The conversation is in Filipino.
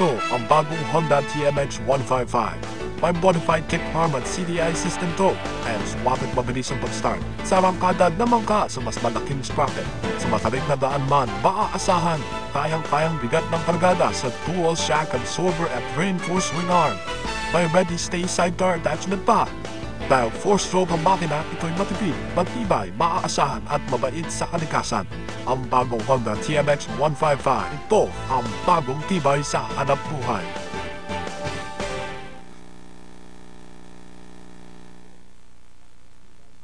Ito ang bagong Honda TMX 155. May modified kick arm at CDI system to, kaya suwapit mabilis ang pag-start. Sa arangkada naman ka sa mas malaking sprocket. Sa matarik na daan man, maaasahan, kayang-kayang bigat ng kargada sa dual shock absorber at reinforced wing arm. May ready stay sidecar attachment pa. Dahil 4-stroke ang makina, ito'y matipid, matibay, maaasahan at mabait sa kalikasan. Ang bagong Honda TMX 155, ito ang bagong tibay sa hanap buhay.